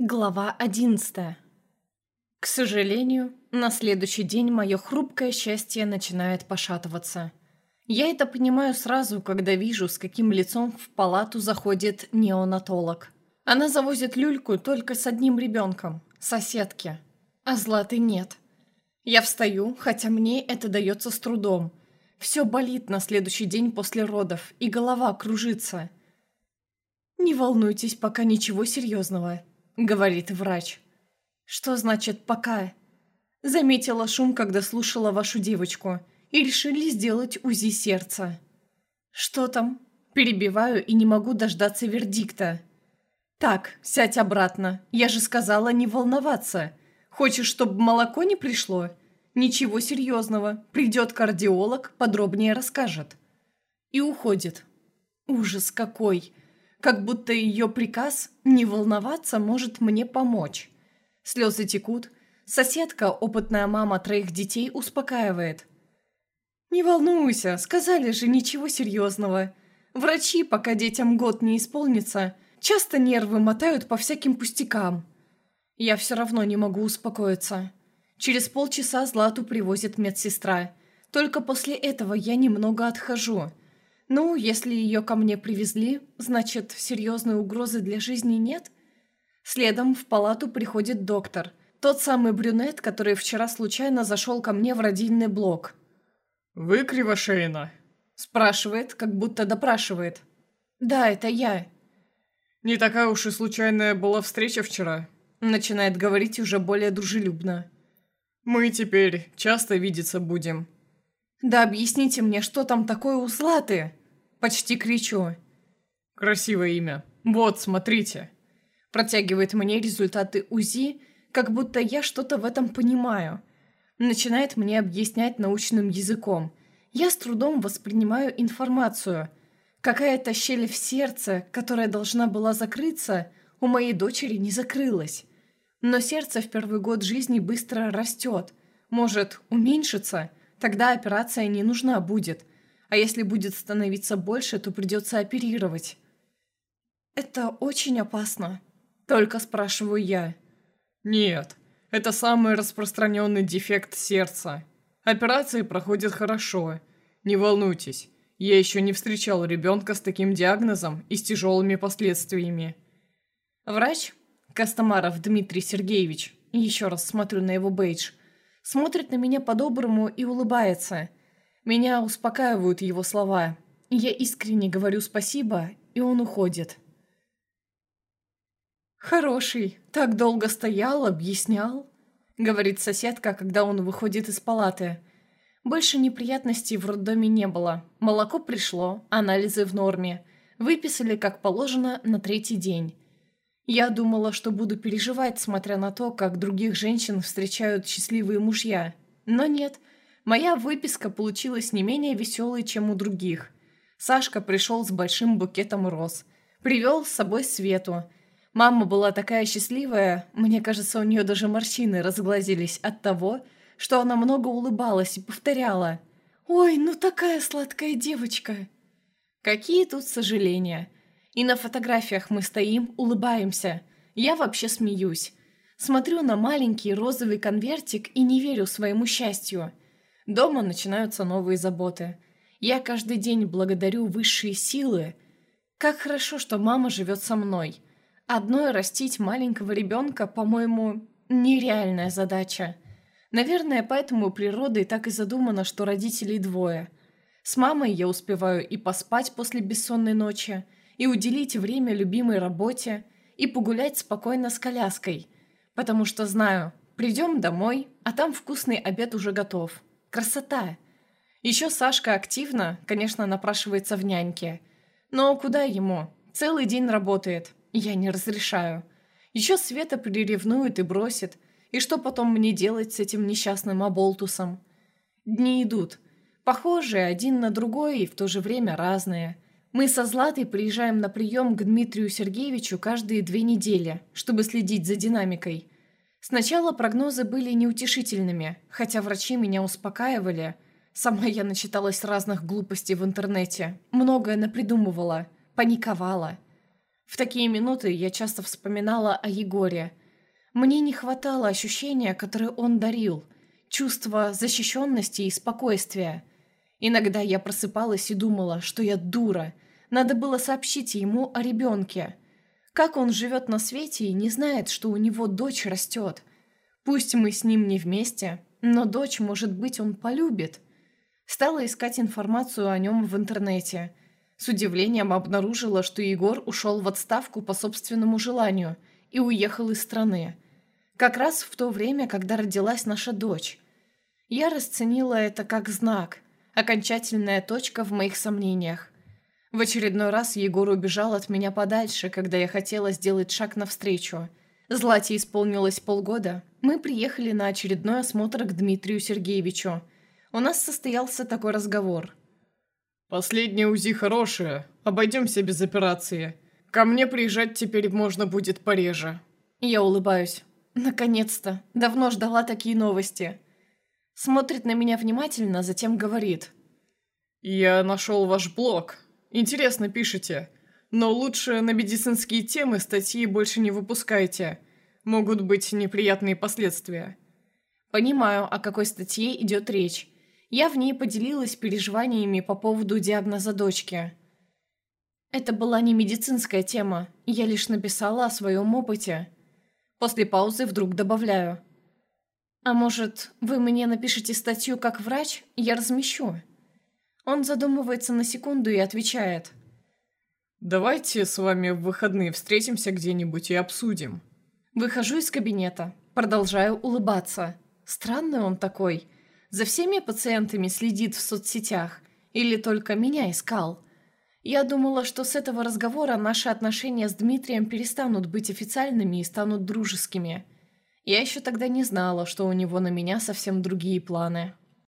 Глава одиннадцатая. К сожалению, на следующий день мое хрупкое счастье начинает пошатываться. Я это понимаю сразу, когда вижу, с каким лицом в палату заходит неонатолог. Она завозит люльку только с одним ребенком, соседки. А Златы нет. Я встаю, хотя мне это дается с трудом. Все болит на следующий день после родов, и голова кружится. Не волнуйтесь, пока ничего серьезного говорит врач. Что значит «пока»? Заметила шум, когда слушала вашу девочку, и решили сделать УЗИ сердца. Что там? Перебиваю и не могу дождаться вердикта. Так, сядь обратно. Я же сказала не волноваться. Хочешь, чтобы молоко не пришло? Ничего серьезного. Придет кардиолог, подробнее расскажет. И уходит. Ужас какой! Как будто ее приказ не волноваться может мне помочь. Слезы текут. Соседка, опытная мама троих детей, успокаивает. «Не волнуйся, сказали же ничего серьезного. Врачи, пока детям год не исполнится, часто нервы мотают по всяким пустякам. Я все равно не могу успокоиться. Через полчаса Злату привозит медсестра. Только после этого я немного отхожу. Ну, если ее ко мне привезли, значит, серьезной угрозы для жизни нет? Следом в палату приходит доктор. Тот самый брюнет, который вчера случайно зашел ко мне в родильный блок. «Вы Кривошейна?» Спрашивает, как будто допрашивает. «Да, это я». «Не такая уж и случайная была встреча вчера», начинает говорить уже более дружелюбно. «Мы теперь часто видеться будем». «Да объясните мне, что там такое у Златы?» Почти кричу. «Красивое имя. Вот, смотрите». Протягивает мне результаты УЗИ, как будто я что-то в этом понимаю. Начинает мне объяснять научным языком. Я с трудом воспринимаю информацию. Какая-то щель в сердце, которая должна была закрыться, у моей дочери не закрылась. Но сердце в первый год жизни быстро растет. Может, уменьшится, тогда операция не нужна будет – а если будет становиться больше, то придется оперировать. Это очень опасно. Только спрашиваю я. Нет, это самый распространенный дефект сердца. Операции проходят хорошо. Не волнуйтесь, я еще не встречал ребенка с таким диагнозом и с тяжелыми последствиями. Врач, Костомаров Дмитрий Сергеевич, еще раз смотрю на его бейдж, смотрит на меня по-доброму и улыбается – меня успокаивают его слова. Я искренне говорю спасибо, и он уходит. «Хороший, так долго стоял, объяснял», — говорит соседка, когда он выходит из палаты. Больше неприятностей в роддоме не было. Молоко пришло, анализы в норме. Выписали, как положено, на третий день. Я думала, что буду переживать, смотря на то, как других женщин встречают счастливые мужья. Но нет, Моя выписка получилась не менее веселой, чем у других. Сашка пришел с большим букетом роз. Привел с собой Свету. Мама была такая счастливая, мне кажется, у нее даже морщины разглазились от того, что она много улыбалась и повторяла «Ой, ну такая сладкая девочка!» Какие тут сожаления. И на фотографиях мы стоим, улыбаемся. Я вообще смеюсь. Смотрю на маленький розовый конвертик и не верю своему счастью – Дома начинаются новые заботы. Я каждый день благодарю высшие силы. Как хорошо, что мама живет со мной. Одной растить маленького ребенка, по-моему, нереальная задача. Наверное, поэтому у природы так и задумано, что родителей двое. С мамой я успеваю и поспать после бессонной ночи, и уделить время любимой работе, и погулять спокойно с коляской, потому что знаю, придем домой, а там вкусный обед уже готов. Красота! Еще Сашка активно, конечно, напрашивается в няньке. Но куда ему? Целый день работает. Я не разрешаю. Еще Света приревнует и бросит. И что потом мне делать с этим несчастным оболтусом? Дни идут. Похожие один на другой и в то же время разные. Мы со Златой приезжаем на прием к Дмитрию Сергеевичу каждые две недели, чтобы следить за динамикой – Сначала прогнозы были неутешительными, хотя врачи меня успокаивали. Сама я начиталась разных глупостей в интернете, многое напридумывала, паниковала. В такие минуты я часто вспоминала о Егоре. Мне не хватало ощущения, которое он дарил, чувства защищенности и спокойствия. Иногда я просыпалась и думала, что я дура. Надо было сообщить ему о ребенке. Как он живет на свете и не знает, что у него дочь растет. Пусть мы с ним не вместе, но дочь, может быть, он полюбит. Стала искать информацию о нем в интернете. С удивлением обнаружила, что Егор ушел в отставку по собственному желанию и уехал из страны. Как раз в то время, когда родилась наша дочь. Я расценила это как знак, окончательная точка в моих сомнениях. В очередной раз Егор убежал от меня подальше, когда я хотела сделать шаг навстречу. Злате исполнилось полгода, мы приехали на очередной осмотр к Дмитрию Сергеевичу. У нас состоялся такой разговор. «Последняя УЗИ хорошая. Обойдемся без операции. Ко мне приезжать теперь можно будет пореже». Я улыбаюсь. Наконец-то. Давно ждала такие новости. Смотрит на меня внимательно, затем говорит. «Я нашел ваш блог. Интересно пишете. Но лучше на медицинские темы статьи больше не выпускайте могут быть неприятные последствия. Понимаю, о какой статье идет речь. Я в ней поделилась переживаниями по поводу диагноза дочки. Это была не медицинская тема, я лишь написала о своем опыте. После паузы вдруг добавляю. «А может, вы мне напишите статью как врач? Я размещу». Он задумывается на секунду и отвечает. «Давайте с вами в выходные встретимся где-нибудь и обсудим». Выхожу из кабинета, продолжаю улыбаться. Странный он такой. За всеми пациентами следит в соцсетях. Или только меня искал. Я думала, что с этого разговора наши отношения с Дмитрием перестанут быть официальными и станут дружескими. Я еще тогда не знала, что у него на меня совсем другие планы.